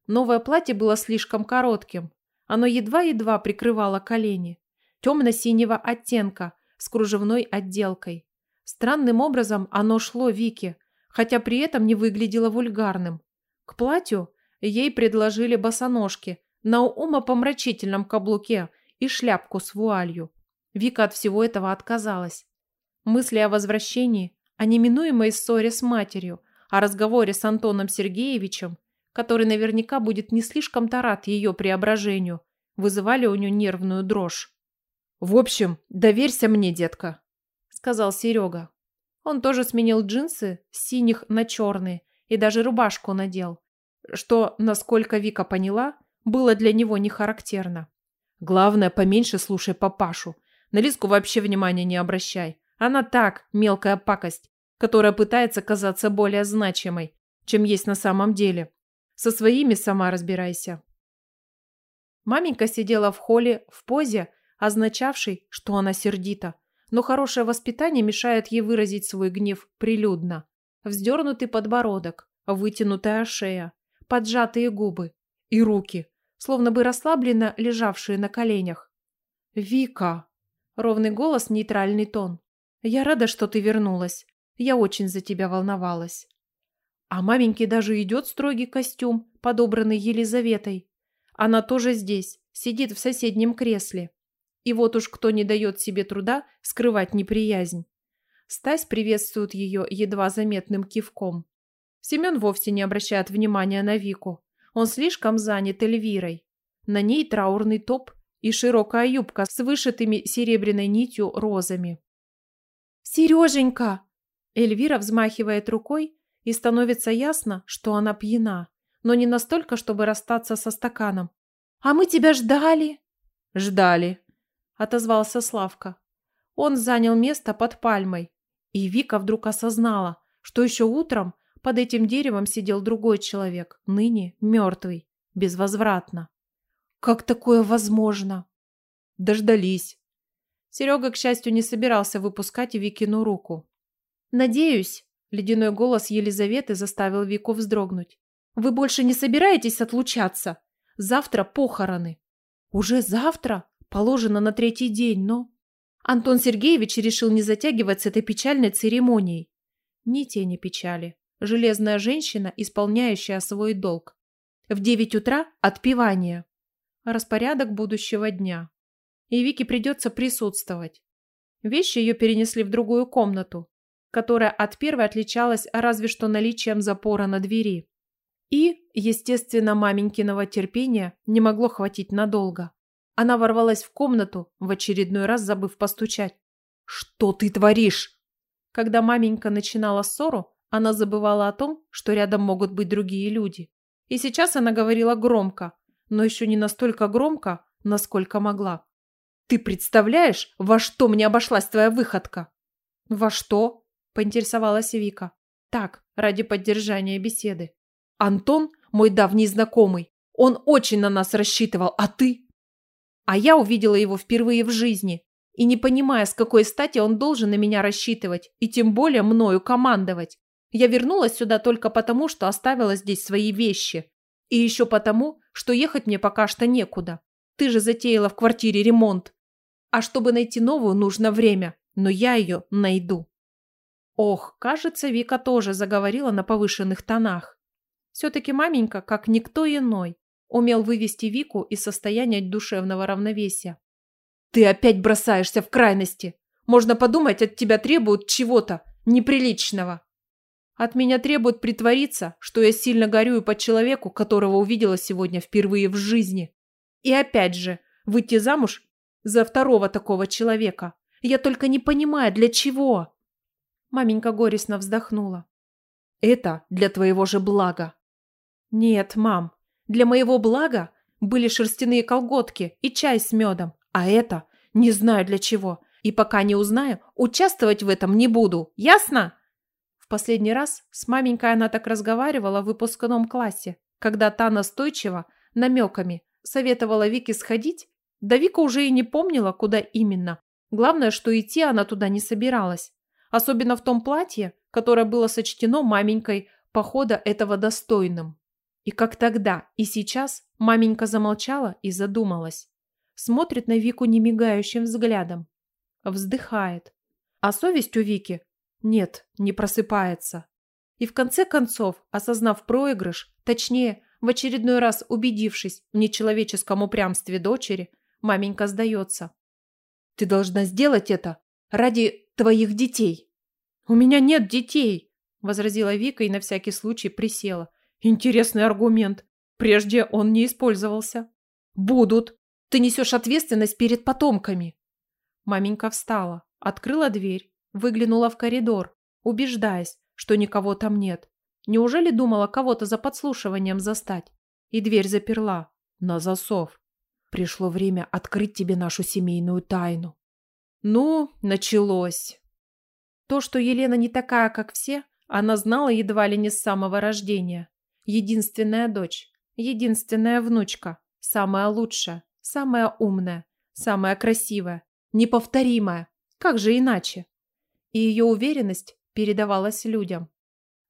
Новое платье было слишком коротким. Оно едва-едва прикрывало колени. Темно-синего оттенка с кружевной отделкой. Странным образом оно шло Вике, хотя при этом не выглядело вульгарным. К платью ей предложили босоножки на умопомрачительном каблуке и шляпку с вуалью. Вика от всего этого отказалась. Мысли о возвращении, о неминуемой ссоре с матерью, о разговоре с Антоном Сергеевичем, который наверняка будет не слишком-то рад ее преображению, вызывали у нее нервную дрожь. «В общем, доверься мне, детка», сказал Серега. Он тоже сменил джинсы синих на черные и даже рубашку надел, что, насколько Вика поняла, было для него не характерно. Главное, поменьше слушай папашу. На Лиску вообще внимания не обращай. Она так, мелкая пакость, которая пытается казаться более значимой, чем есть на самом деле. Со своими сама разбирайся. Маменька сидела в холле в позе, означавшей, что она сердита – но хорошее воспитание мешает ей выразить свой гнев прилюдно. Вздернутый подбородок, вытянутая шея, поджатые губы и руки, словно бы расслабленно лежавшие на коленях. «Вика!» – ровный голос, нейтральный тон. «Я рада, что ты вернулась. Я очень за тебя волновалась». А маменьке даже идет строгий костюм, подобранный Елизаветой. Она тоже здесь, сидит в соседнем кресле. И вот уж кто не дает себе труда скрывать неприязнь. Стась приветствует ее едва заметным кивком. Семен вовсе не обращает внимания на Вику. Он слишком занят Эльвирой. На ней траурный топ и широкая юбка с вышитыми серебряной нитью розами. «Сереженька!» Эльвира взмахивает рукой, и становится ясно, что она пьяна, но не настолько, чтобы расстаться со стаканом. «А мы тебя ждали!» «Ждали!» отозвался Славка. Он занял место под пальмой, и Вика вдруг осознала, что еще утром под этим деревом сидел другой человек, ныне мертвый, безвозвратно. Как такое возможно? Дождались. Серега, к счастью, не собирался выпускать Викину руку. «Надеюсь», – ледяной голос Елизаветы заставил Вику вздрогнуть, – «вы больше не собираетесь отлучаться? Завтра похороны». «Уже завтра?» положено на третий день, но... Антон Сергеевич решил не затягивать с этой печальной церемонией. Ни тени печали. Железная женщина, исполняющая свой долг. В девять утра отпевание. Распорядок будущего дня. И Вике придется присутствовать. Вещи ее перенесли в другую комнату, которая от первой отличалась разве что наличием запора на двери. И, естественно, маменькиного терпения не могло хватить надолго. Она ворвалась в комнату, в очередной раз забыв постучать. «Что ты творишь?» Когда маменька начинала ссору, она забывала о том, что рядом могут быть другие люди. И сейчас она говорила громко, но еще не настолько громко, насколько могла. «Ты представляешь, во что мне обошлась твоя выходка?» «Во что?» – поинтересовалась Вика. «Так, ради поддержания беседы». «Антон – мой давний знакомый. Он очень на нас рассчитывал, а ты а я увидела его впервые в жизни, и не понимая, с какой стати он должен на меня рассчитывать, и тем более мною командовать. Я вернулась сюда только потому, что оставила здесь свои вещи. И еще потому, что ехать мне пока что некуда. Ты же затеяла в квартире ремонт. А чтобы найти новую, нужно время. Но я ее найду. Ох, кажется, Вика тоже заговорила на повышенных тонах. Все-таки маменька, как никто иной, умел вывести Вику из состояния душевного равновесия. «Ты опять бросаешься в крайности! Можно подумать, от тебя требуют чего-то неприличного!» «От меня требуют притвориться, что я сильно горюю по человеку, которого увидела сегодня впервые в жизни. И опять же, выйти замуж за второго такого человека. Я только не понимаю, для чего?» Маменька горестно вздохнула. «Это для твоего же блага». «Нет, мам, для моего блага были шерстяные колготки и чай с медом, а это не знаю для чего. И пока не узнаю, участвовать в этом не буду, ясно? В последний раз с маменькой она так разговаривала в выпускном классе, когда та настойчиво, намеками, советовала Вике сходить, да Вика уже и не помнила, куда именно. Главное, что идти она туда не собиралась. Особенно в том платье, которое было сочтено маменькой похода этого достойным. И как тогда, и сейчас маменька замолчала и задумалась. Смотрит на Вику немигающим взглядом. Вздыхает. А совесть у Вики? Нет, не просыпается. И в конце концов, осознав проигрыш, точнее, в очередной раз убедившись в нечеловеческом упрямстве дочери, маменька сдается. «Ты должна сделать это ради твоих детей». «У меня нет детей», – возразила Вика и на всякий случай присела, Интересный аргумент. Прежде он не использовался. Будут. Ты несешь ответственность перед потомками. Маменька встала, открыла дверь, выглянула в коридор, убеждаясь, что никого там нет. Неужели думала кого-то за подслушиванием застать? И дверь заперла. На засов. Пришло время открыть тебе нашу семейную тайну. Ну, началось. То, что Елена не такая, как все, она знала едва ли не с самого рождения. Единственная дочь, единственная внучка, самая лучшая, самая умная, самая красивая, неповторимая. Как же иначе? И ее уверенность передавалась людям.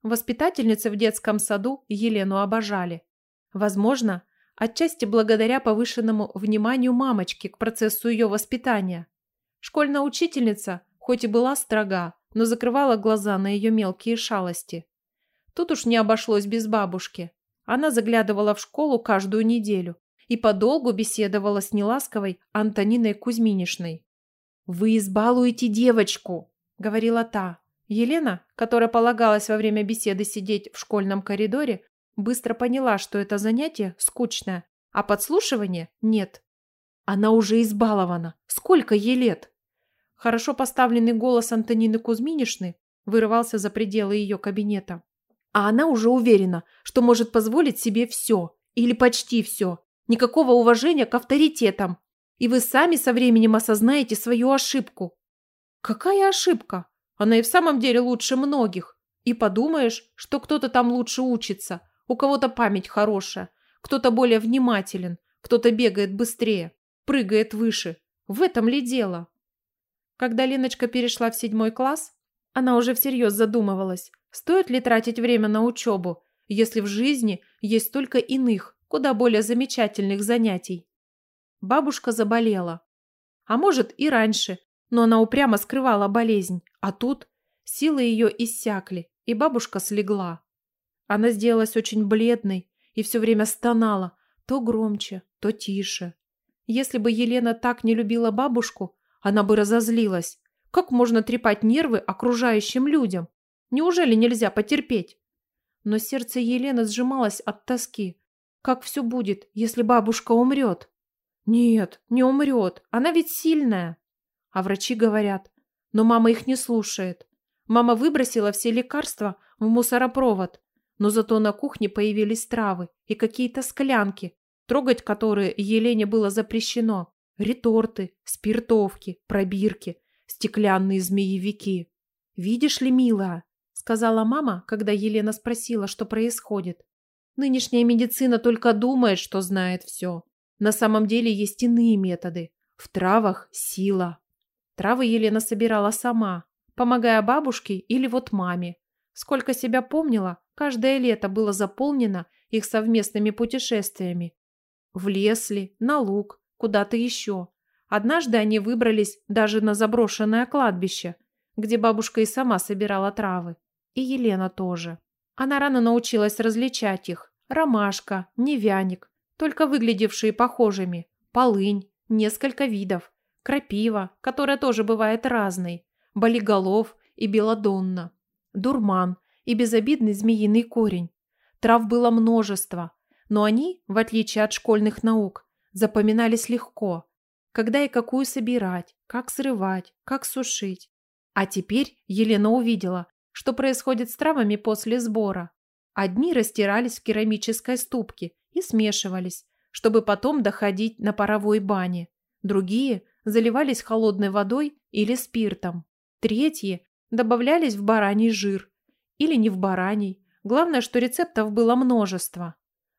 Воспитательницы в детском саду Елену обожали. Возможно, отчасти благодаря повышенному вниманию мамочки к процессу ее воспитания. Школьная учительница, хоть и была строга, но закрывала глаза на ее мелкие шалости. Тут уж не обошлось без бабушки. Она заглядывала в школу каждую неделю и подолгу беседовала с неласковой Антониной Кузьминишной. «Вы избалуете девочку!» – говорила та. Елена, которая полагалась во время беседы сидеть в школьном коридоре, быстро поняла, что это занятие скучное, а подслушивания нет. Она уже избалована. Сколько ей лет? Хорошо поставленный голос Антонины Кузьминишны вырывался за пределы ее кабинета а она уже уверена, что может позволить себе все, или почти все, никакого уважения к авторитетам. И вы сами со временем осознаете свою ошибку. Какая ошибка? Она и в самом деле лучше многих. И подумаешь, что кто-то там лучше учится, у кого-то память хорошая, кто-то более внимателен, кто-то бегает быстрее, прыгает выше. В этом ли дело? Когда Леночка перешла в седьмой класс, она уже всерьез задумывалась, стоит ли тратить время на учебу, если в жизни есть столько иных, куда более замечательных занятий. Бабушка заболела. А может и раньше, но она упрямо скрывала болезнь, а тут силы ее иссякли, и бабушка слегла. Она сделалась очень бледной и все время стонала, то громче, то тише. Если бы Елена так не любила бабушку, она бы разозлилась, как можно трепать нервы окружающим людям? Неужели нельзя потерпеть? Но сердце Елены сжималось от тоски. Как все будет, если бабушка умрет? Нет, не умрет. Она ведь сильная. А врачи говорят. Но мама их не слушает. Мама выбросила все лекарства в мусоропровод. Но зато на кухне появились травы и какие-то склянки, трогать которые Елене было запрещено. Реторты, спиртовки, пробирки стеклянные змеевики. «Видишь ли, милая?» – сказала мама, когда Елена спросила, что происходит. «Нынешняя медицина только думает, что знает все. На самом деле есть иные методы. В травах сила». Травы Елена собирала сама, помогая бабушке или вот маме. Сколько себя помнила, каждое лето было заполнено их совместными путешествиями. В лес ли, на луг, куда-то еще. Однажды они выбрались даже на заброшенное кладбище, где бабушка и сама собирала травы. И Елена тоже. Она рано научилась различать их. Ромашка, невяник, только выглядевшие похожими, полынь, несколько видов, крапива, которая тоже бывает разной, болиголов и белодонна, дурман и безобидный змеиный корень. Трав было множество, но они, в отличие от школьных наук, запоминались легко – когда и какую собирать, как срывать, как сушить. А теперь Елена увидела, что происходит с травами после сбора. Одни растирались в керамической ступке и смешивались, чтобы потом доходить на паровой бане. Другие заливались холодной водой или спиртом. Третьи добавлялись в бараний жир. Или не в бараний. Главное, что рецептов было множество.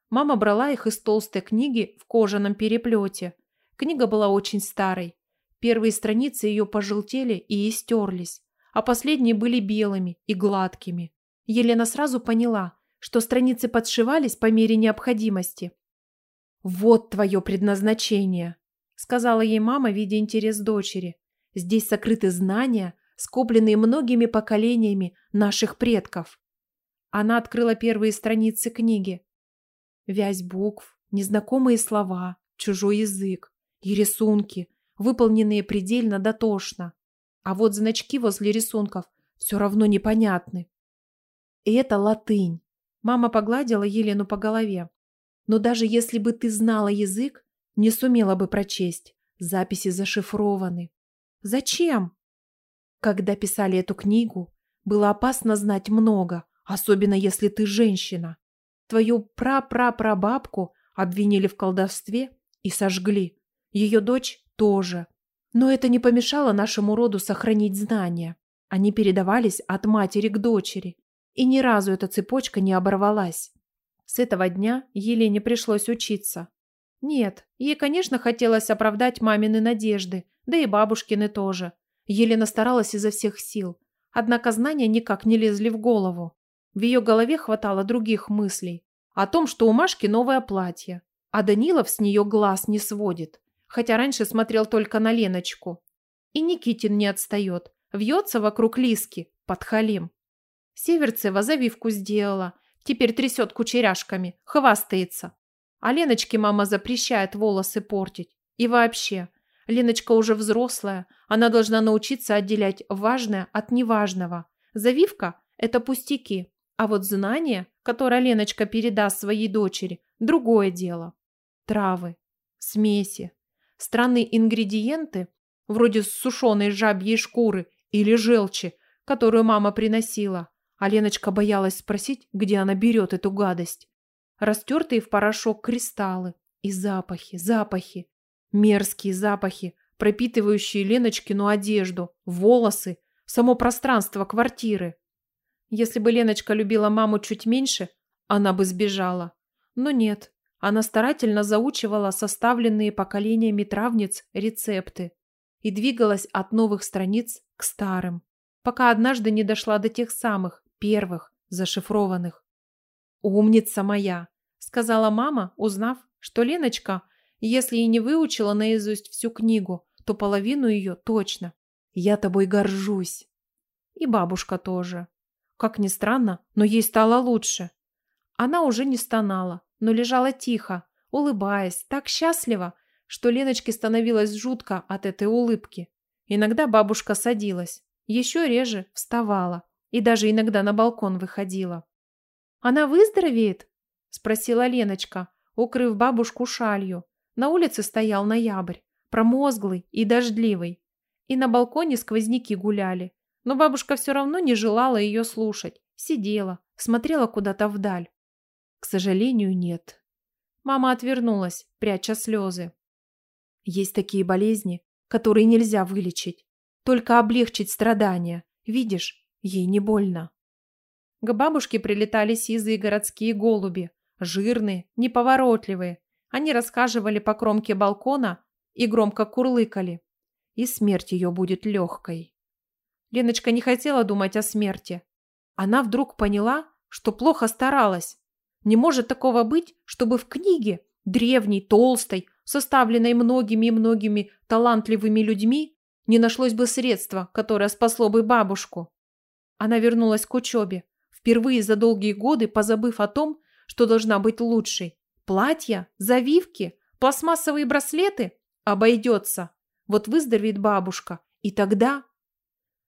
Мама брала их из толстой книги в кожаном переплете – Книга была очень старой. Первые страницы ее пожелтели и истерлись, а последние были белыми и гладкими. Елена сразу поняла, что страницы подшивались по мере необходимости. «Вот твое предназначение», – сказала ей мама, видя интерес дочери. «Здесь сокрыты знания, скопленные многими поколениями наших предков». Она открыла первые страницы книги. Вязь букв, незнакомые слова, чужой язык и рисунки, выполненные предельно дотошно. А вот значки возле рисунков все равно непонятны. И это латынь. Мама погладила Елену по голове. Но даже если бы ты знала язык, не сумела бы прочесть. Записи зашифрованы. Зачем? Когда писали эту книгу, было опасно знать много, особенно если ты женщина. Твою пра-пра-прабабку обвинили в колдовстве и сожгли. Ее дочь тоже. Но это не помешало нашему роду сохранить знания. Они передавались от матери к дочери. И ни разу эта цепочка не оборвалась. С этого дня Елене пришлось учиться. Нет, ей, конечно, хотелось оправдать мамины надежды, да и бабушкины тоже. Елена старалась изо всех сил. Однако знания никак не лезли в голову. В ее голове хватало других мыслей. О том, что у Машки новое платье, а Данилов с нее глаз не сводит хотя раньше смотрел только на Леночку. И Никитин не отстает. Вьется вокруг Лиски, под халим. Северцева завивку сделала. Теперь трясет кучеряшками, хвастается. А Леночке мама запрещает волосы портить. И вообще, Леночка уже взрослая. Она должна научиться отделять важное от неважного. Завивка – это пустяки. А вот знание, которое Леночка передаст своей дочери – другое дело. Травы, смеси, странные ингредиенты, вроде сушеной жабьей шкуры или желчи, которую мама приносила. А Леночка боялась спросить, где она берет эту гадость. Растертые в порошок кристаллы и запахи, запахи. Мерзкие запахи, пропитывающие Леночкину одежду, волосы, само пространство квартиры. Если бы Леночка любила маму чуть меньше, она бы сбежала. Но нет, она старательно заучивала составленные поколениями травниц рецепты и двигалась от новых страниц к старым, пока однажды не дошла до тех самых, первых, зашифрованных. «Умница моя!» – сказала мама, узнав, что Леночка, если и не выучила наизусть всю книгу, то половину ее точно. «Я тобой горжусь!» И бабушка тоже. Как ни странно, но ей стало лучше. Она уже не стонала, но лежала тихо, улыбаясь, так счастливо, что Леночке становилось жутко от этой улыбки. Иногда бабушка садилась, еще реже вставала и даже иногда на балкон выходила. «Она выздоровеет?» – спросила Леночка, укрыв бабушку шалью. На улице стоял ноябрь, промозглый и дождливый. И на балконе сквозняки гуляли. Но бабушка все равно не желала ее слушать. Сидела, смотрела куда-то вдаль. К сожалению, нет. Мама отвернулась, пряча слезы. Есть такие болезни, которые нельзя вылечить. Только облегчить страдания. Видишь, ей не больно. К бабушке прилетали сизые городские голуби. Жирные, неповоротливые. Они рассказывали по кромке балкона и громко курлыкали. И смерть ее будет легкой. Леночка не хотела думать о смерти. Она вдруг поняла, что плохо старалась, не может такого быть, чтобы в книге, древней, толстой, составленной многими и многими талантливыми людьми, не нашлось бы средства, которое спасло бы бабушку. Она вернулась к учебе, впервые за долгие годы позабыв о том, что должна быть лучшей. Платья, завивки, пластмассовые браслеты обойдется. Вот выздоровеет бабушка, и тогда...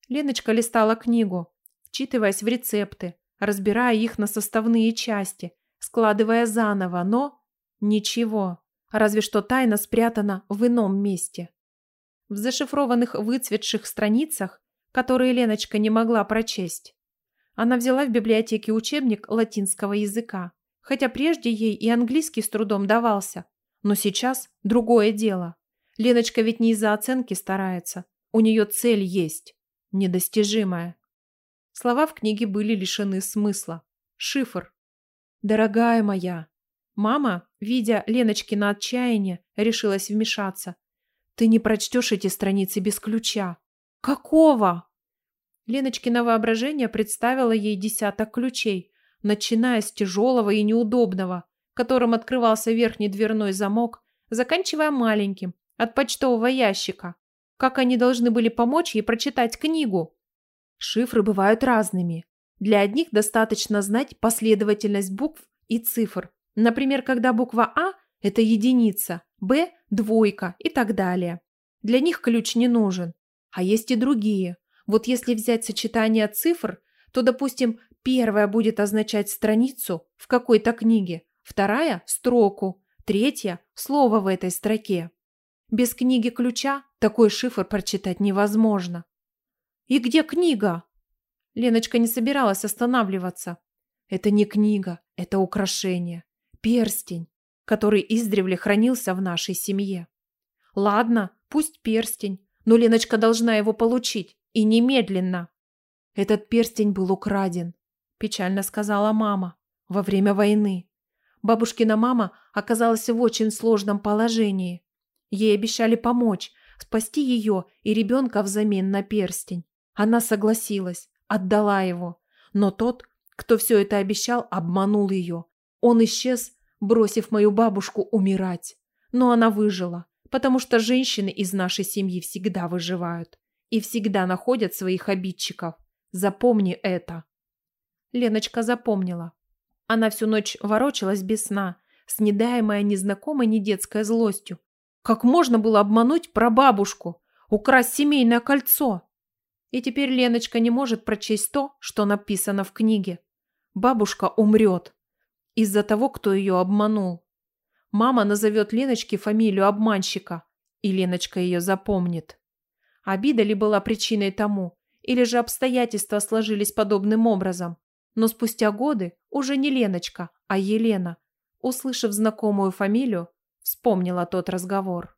Леночка листала книгу, вчитываясь в рецепты, разбирая их на составные части, складывая заново, но ничего, разве что тайна спрятана в ином месте. В зашифрованных выцветших страницах, которые Леночка не могла прочесть, она взяла в библиотеке учебник латинского языка, хотя прежде ей и английский с трудом давался, но сейчас другое дело. Леночка ведь не из-за оценки старается, у нее цель есть, недостижимая. Слова в книге были лишены смысла. Шифр, «Дорогая моя!» Мама, видя Леночкино отчаяние, решилась вмешаться. «Ты не прочтешь эти страницы без ключа». «Какого?» Леночкино воображение представило ей десяток ключей, начиная с тяжелого и неудобного, которым открывался верхний дверной замок, заканчивая маленьким, от почтового ящика. Как они должны были помочь ей прочитать книгу? Шифры бывают разными, для одних достаточно знать последовательность букв и цифр. Например, когда буква А – это единица, Б – двойка и так далее. Для них ключ не нужен. А есть и другие. Вот если взять сочетание цифр, то, допустим, первая будет означать страницу в какой-то книге, вторая – строку, третья – слово в этой строке. Без книги ключа такой шифр прочитать невозможно. «И где книга?» Леночка не собиралась останавливаться. Это не книга, это украшение, перстень, который издревле хранился в нашей семье. Ладно, пусть перстень, но Леночка должна его получить, и немедленно. Этот перстень был украден, печально сказала мама, во время войны. Бабушкина мама оказалась в очень сложном положении. Ей обещали помочь, спасти ее и ребенка взамен на перстень. Она согласилась, отдала его. Но тот, кто все это обещал, обманул ее. Он исчез, бросив мою бабушку умирать. Но она выжила, потому что женщины из нашей семьи всегда выживают и всегда находят своих обидчиков. Запомни это. Леночка запомнила. Она всю ночь ворочалась без сна, снедаемая незнакомой недетской злостью. Как можно было обмануть прабабушку, украсть семейное кольцо? И теперь Леночка не может прочесть то, что написано в книге. Бабушка умрет из-за того, кто ее обманул. Мама назовет Леночке фамилию обманщика, и Леночка ее запомнит. Обида ли была причиной тому, или же обстоятельства сложились подобным образом? Но спустя годы уже не Леночка, а Елена, услышав знакомую фамилию, вспомнила тот разговор.